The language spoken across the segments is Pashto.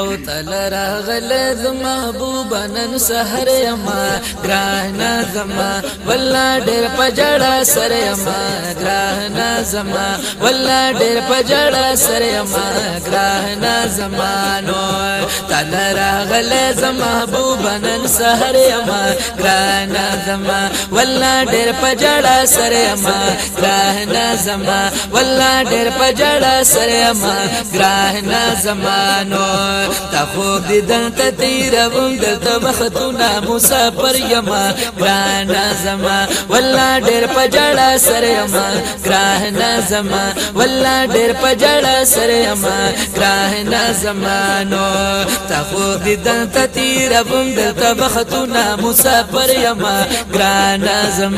او تل راغل زما بوبا نن سحر یما گرانا زما والله ډېر پجړا سره ما ګران زما والله ډېر پجړا سره ما ګران زمانو تن راغل زما بوبنن سحر ما ګران زما والله ډېر پجړا سره ما ګران زما والله ډېر پجړا سره ما ګران زمانو تا خو دې دلته تیروم دلته وختونه مسافر یما ګران زما ما والله ډېر پجړه سره ما ګراه نظم والله ډېر پجړه سره ما ګراه نظمانو تا خو دې دنت تیر بم دلته بختونه مسافر یما ګراه نظم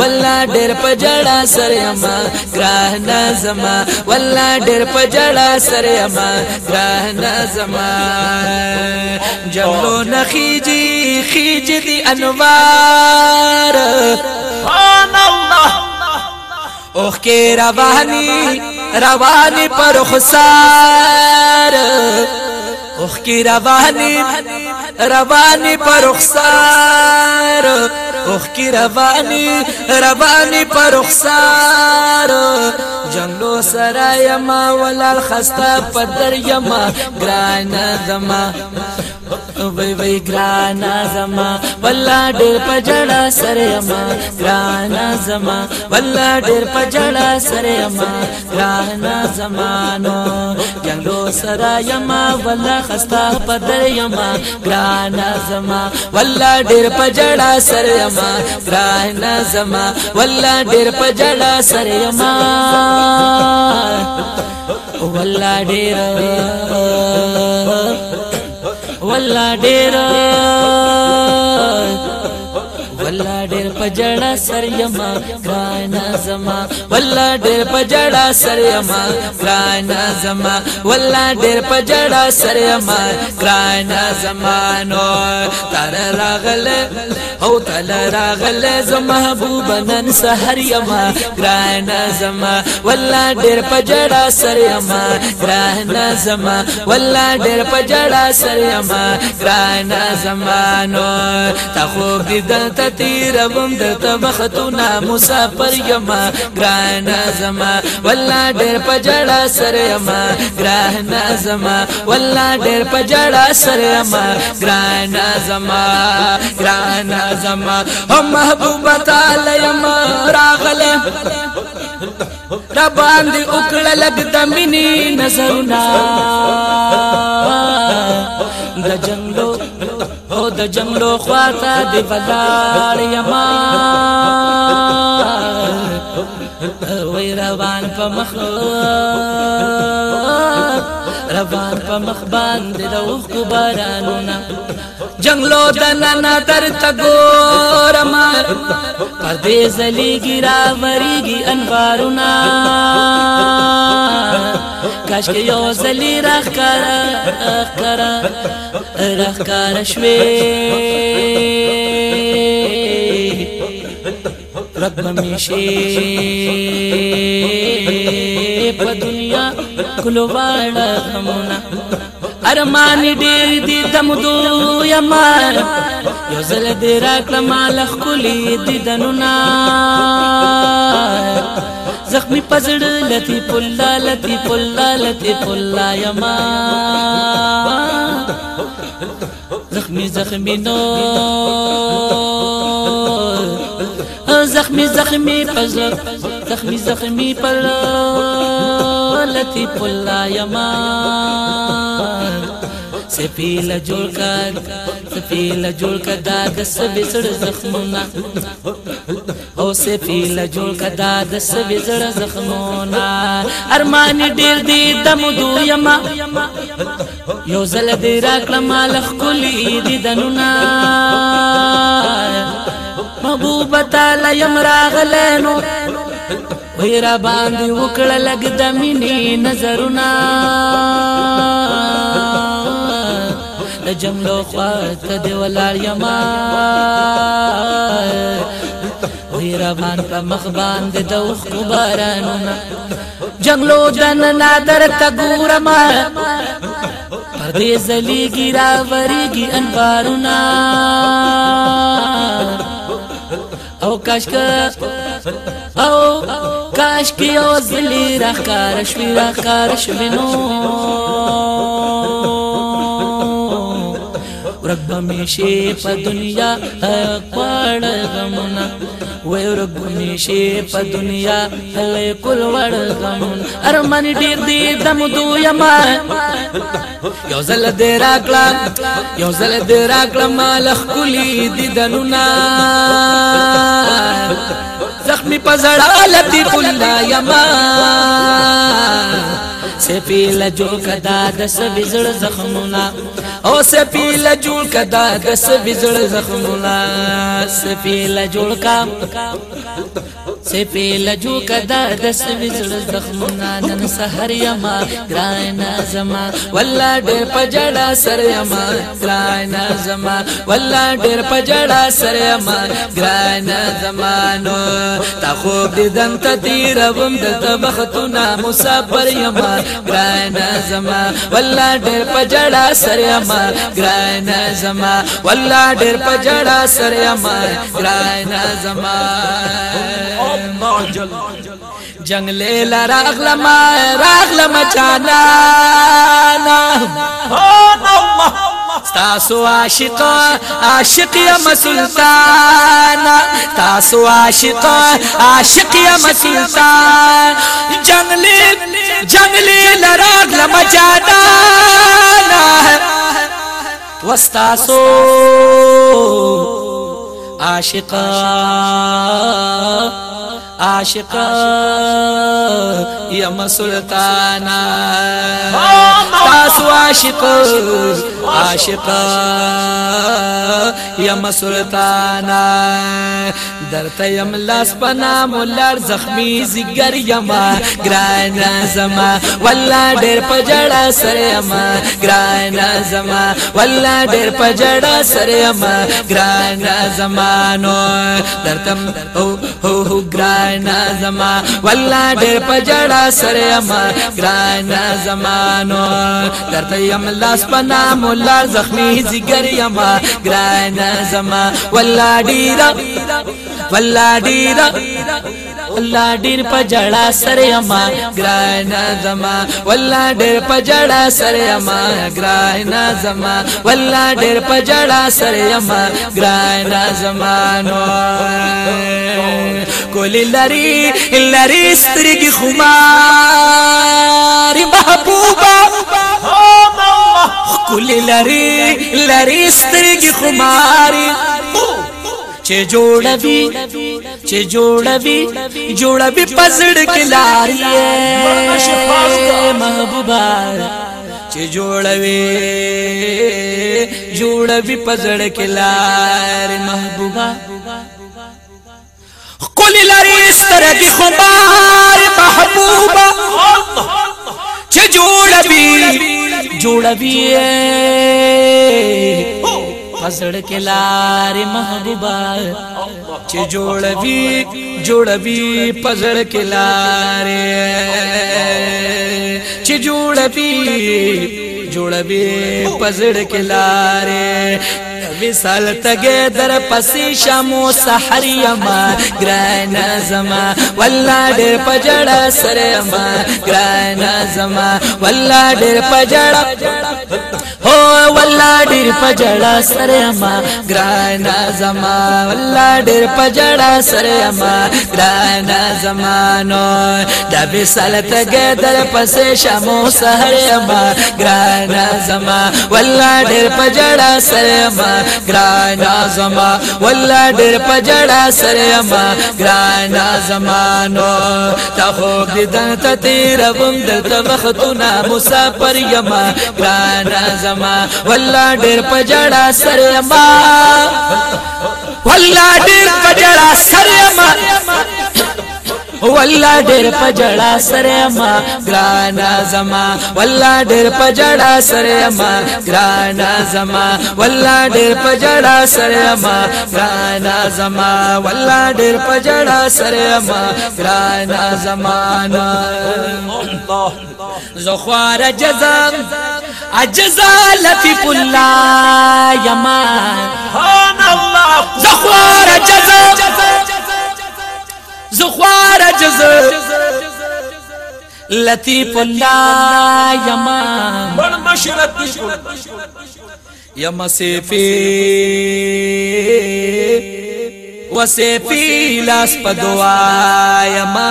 والله ډېر پجړا سره ما ګران زما والله ډېر پجړا سره ما ګران زما جملو نخیجی خیجی دی انوار سبحان الله اوخ کې رواني رواني پر خسار اوخ کې رواني رواني پرخسار اوخ کی رواني رواني پرخسار جنگلو سرايما ولال خستا پدر يما ګران زما وای وای ګرانا زما والله ډېر پجړا سره ما ګرانا زما والله ډېر پجړا سره ما ګرانا زمانو جنگلو سره یما والله خستا پدر یما ګرانا زما والله ډېر پجړا سره ما ګرانا زما والله ډېر پجړا سره ما والله ډېر الله ډېر پجړه سر یما ګران زما والله ډېر پجړه سر یما ګران زما والله ډېر پجړه سر یما ګران زمانو تر راغله او تل راغله زما محبوب نن سحر یما ګران زما والله ډېر پجړه سر یما ګران زما والله ډېر پجړه سر یما ګران زمانو تا خو دې د تیروم د تبختونه مسافر یما ګران زما والله ډېر پجړا سره یما ګران زما والله ډېر پجړا سره یما ګران زما ګران زما او محبوب تعالی یما راغله را باندې وکړه لګ دمنې نظرونه د جنگلو او د جنگلو خواته دی ولاړ یما وای روان په مخ روان په مخ باندې د اوخو بارانونه جنگلو د نن تر تګور ما پر دې زلیږي را وریږي انوارونه کاش کې یو زلی راخ کرا راخ کرا راخ کرا شوي رب میشي په دنیا کلو واړه همونه ارمان دې دې دم دو یمار یو زل دې راکړه مال خولي دې دنونه زخمی پزړ لتی پولا لتی پولا لتی پولا یما زخمی زخمی نو زخمی زخمی پزړ زخمی زخمی پلا لتی پولا یما سپیل جوړ کړه سپیل جوړ کړه دا د سبې سړ زخمونه او سفیل جوړ کدا د سوي زړه زخمونه ارمان ډیر دی دم دویما یو زل دې راکړه مالخ کلی دې دنونا محبوب تعالی يم راغلنو وای را باندې وکړه لګ د مینې نظرونه د جملو خواته دی ولار یما غیر افغان په مخ باندې د اوخ بارانونه جنگلو دن نادر تا ګورما پر دې زلیږي راوریږي انوارونه او کاشک او کاشک یو زلی راخار شوی راخار شوی نو ورک بمیشي په دنیا حق وړ غمنا وای ورک بمیشي په دنیا هلې کول وړ غمنا ارمان ډیر دې دم دوی ما یو زل دې راکلا یو زل دې راکلا مالخ کلی دې دنونا زخمی پزړاله دې کلا یما سپیل جوړ کدا د سبي زړه زخمونه او سپیل جوړ کدا د سبي زړه زخمونه سپیل جوړ کا سپی لجو کدا د سوي زړه زخمونه نن سحر یما ګراینا زما والله ډېر پجړا سر یما ګراینا زما والله ډېر پجړا سر یما ګراینا زمانو تا خوب دې دم ته تیروم د تبختونه مسافر یما ګراینا زما والله ډېر پجړا سر یما ګراینا زما والله ډېر پجړا سر یما ګراینا زما موجل جنگلے لراغ لما راغ لما چانانا اللہ تاسو عاشق عاشق یا سلطان تاسو عاشق عاشق یا سلطان جنگلے جنگلے لراغ لما جانا وستاسو عاشق عاشقا یم سلطانا تاسو عاشق عاشق یم سلطانا درته یم لاس پنا مولر زخمی زګر یما ګران زما والله ډېر پجړا سره یما ګران زما والله ډېر پجړا سره یما ګران زمانو درتم او هو هو ګران زما والله ډېر پجړا سره یما ګران زمانو درته یم لاس پنا مولا زخمی زګر یما ګران زما ولا ډیرا والله ډیر والله ډیر په جړا سره ما ګران زما والله ډیر په جړا سره ما ګران زما والله ډیر په جړا سره ما ګران زمانو کول لری لری سترګي خمار محبوبا کول لری لری سترګي خمار چې جوړوي چې جوړوي جوړوي پزړ کې لارې محبوبا چې جوړوي جوړوي پزړ کې لارې محبوبا قل لري سترګې خمار محبوبا چې جوړوي جوړوي پزړ کې لارې محبوبا چې جوړوي جوړوي پزړ کې لارې چې جوړوي جوړوي پزړ کې لارې وصال تګه در پسې شمو سحر یما ګران زما والله ډېر پجړه سره ما ګران زما والله ډېر پجړه هو والله ډیر پجړا سره ما ګرانا زما والله ډیر پجړا سره ما ګرانا زمانو د بسالت ګدر پسې شمو سحر ما ګرانا زما والله ډیر پجړا سره ما ګرانا زما والله ډیر پجړا سره ما ګرانا زمانو تا خو دې دته تیر وم دلته وختونه مسافر یما ګرانا زما ولا ډېر پجړا سر اما ولا ډېر پجړا سر والله ډېر پجړا سره ما ګرانا زما والله ډېر پجړا سره ما ګرانا زما والله ډېر پجړا سره ما ګرانا زما والله ډېر پجړا سره ما ګرانا زمانہ زخوار جزام عجزا لطیف الله یما سبحان الله زخوار جزام زخوار جز لطیف اللہ یما بڑ مشرت یما سیفی سیفی لاس دعا یما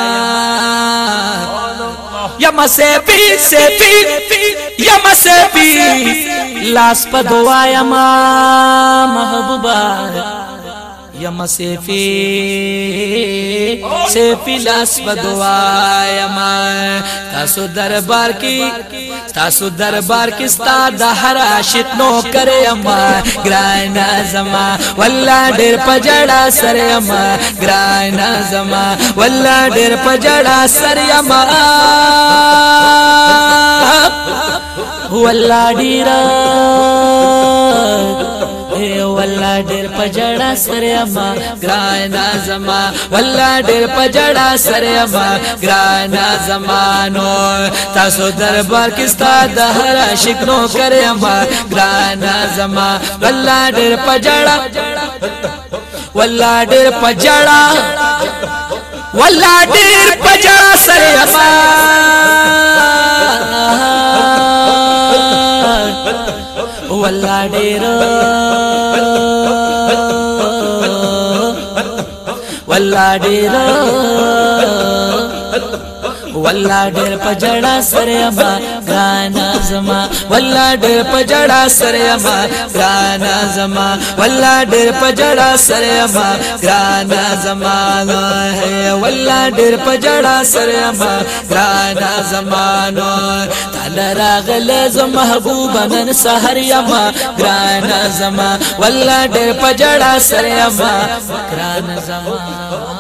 یما سیفی سیفی یما سیفی لاس دعا یما محبوبہ یم سیفی سیفی لاس بدوا یم تاسو دربار کی تاسو دربار کی ستا د هر عاشق نو کرے یم ګران زما والله ډېر پجړا سر یم ګران زما والله ډېر پجړا سر یم والله ډېر ډېر پجړا سره ما ګرانا زما والله ډېر پجړا سره ما ګرانا زمانو تاسو دربار کې ستاد هر عاشق نو کرے ما ګرانا زما والله ډېر پجړا والله ډېر پجړا والله ډېر ಗಾಡಿ والله ډېر پجړا سره ما غانا زما والله ډېر پجړا سره ما غانا زما والله ډېر پجړا سره ما غانا زمانہ ہے والله ډېر پجړا سره ما غانا زمانہ تعالی راغل زما محبوب نن سحر یما غانا زما والله ډېر پجړا سره ما غانا زما